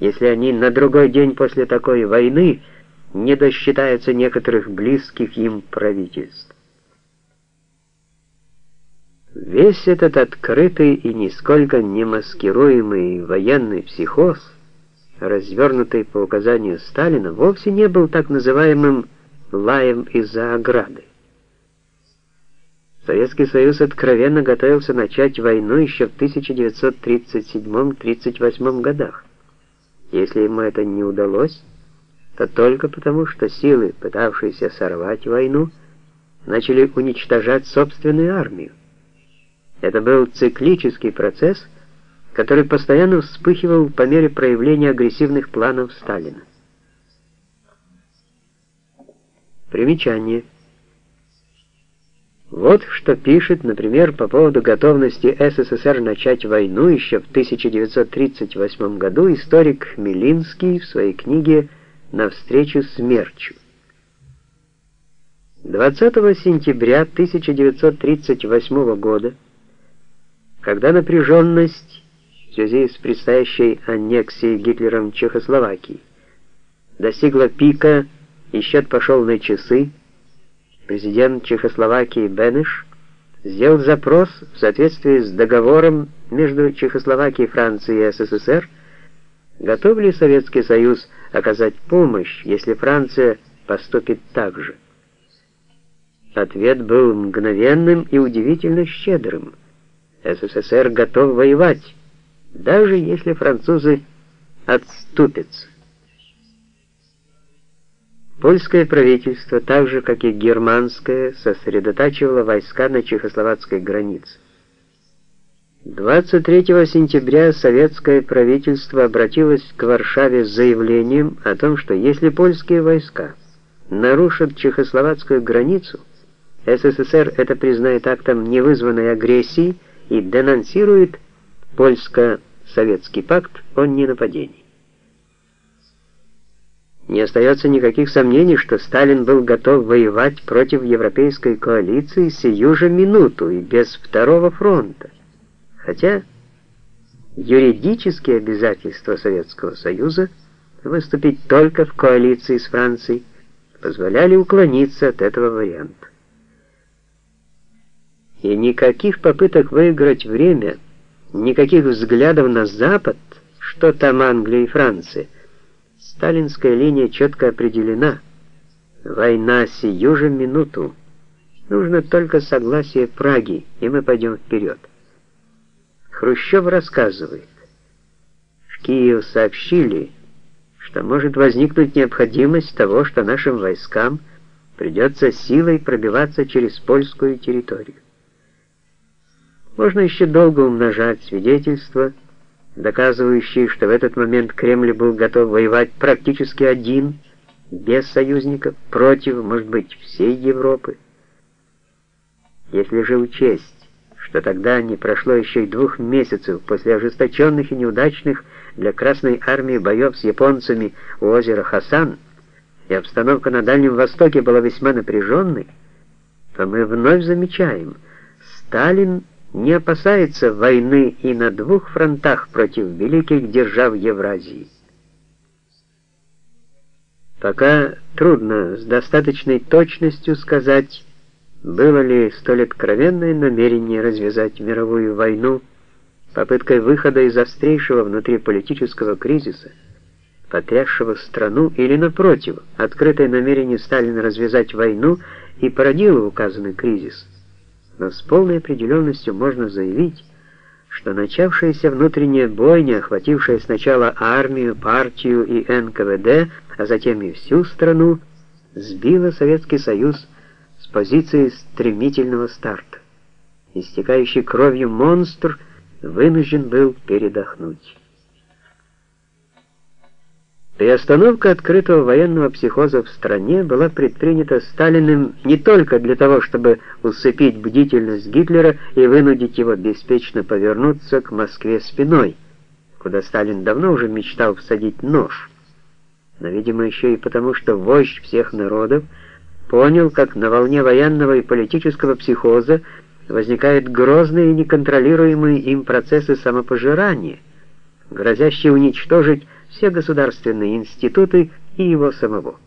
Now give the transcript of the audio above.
если они на другой день после такой войны не досчитаются некоторых близких им правительств. Весь этот открытый и нисколько не маскируемый военный психоз, развернутый по указанию Сталина, вовсе не был так называемым лаем из-за ограды. Советский Союз откровенно готовился начать войну еще в 1937-38 годах. Если ему это не удалось, то только потому, что силы, пытавшиеся сорвать войну, начали уничтожать собственную армию. Это был циклический процесс, который постоянно вспыхивал по мере проявления агрессивных планов Сталина. Примечание. Вот что пишет, например, по поводу готовности СССР начать войну еще в 1938 году историк Милинский в своей книге «Навстречу смерчу». 20 сентября 1938 года, когда напряженность в связи с предстоящей аннексией Гитлером Чехословакии достигла пика и счет пошел на часы, президент Чехословакии Бенеш сделал запрос в соответствии с договором между Чехословакией, Францией и СССР, готов ли Советский Союз оказать помощь, если Франция поступит так же. Ответ был мгновенным и удивительно щедрым. СССР готов воевать, даже если французы отступятся. Польское правительство, так же как и германское, сосредотачивало войска на чехословацкой границе. 23 сентября советское правительство обратилось к Варшаве с заявлением о том, что если польские войска нарушат чехословацкую границу, СССР это признает актом невызванной агрессии и денонсирует польско-советский пакт о ненападении. Не остается никаких сомнений, что Сталин был готов воевать против европейской коалиции сию же минуту и без второго фронта. Хотя юридические обязательства Советского Союза выступить только в коалиции с Францией позволяли уклониться от этого варианта. И никаких попыток выиграть время, никаких взглядов на Запад, что там Англия и Франция, Сталинская линия четко определена. Война сию же минуту. Нужно только согласие Праги, и мы пойдем вперед. Хрущев рассказывает. В Киев сообщили, что может возникнуть необходимость того, что нашим войскам придется силой пробиваться через польскую территорию. Можно еще долго умножать свидетельства, доказывающие, что в этот момент Кремль был готов воевать практически один, без союзников, против, может быть, всей Европы. Если же учесть, что тогда не прошло еще и двух месяцев после ожесточенных и неудачных для Красной Армии боев с японцами у озера Хасан, и обстановка на Дальнем Востоке была весьма напряженной, то мы вновь замечаем, Сталин не опасается войны и на двух фронтах против великих держав Евразии. Пока трудно с достаточной точностью сказать, было ли столь откровенное намерение развязать мировую войну попыткой выхода из острейшего внутриполитического кризиса, потрясшего страну, или, напротив, открытое намерение Сталина развязать войну и породило указанный кризис – но с полной определенностью можно заявить, что начавшаяся внутренняя бойня, охватившая сначала армию, партию и НКВД, а затем и всю страну, сбила Советский Союз с позиции стремительного старта. Истекающий кровью монстр вынужден был передохнуть. Приостановка открытого военного психоза в стране была предпринята Сталиным не только для того, чтобы усыпить бдительность Гитлера и вынудить его беспечно повернуться к Москве спиной, куда Сталин давно уже мечтал всадить нож, но, видимо, еще и потому, что вождь всех народов понял, как на волне военного и политического психоза возникают грозные и неконтролируемые им процессы самопожирания, грозящие уничтожить все государственные институты и его самого.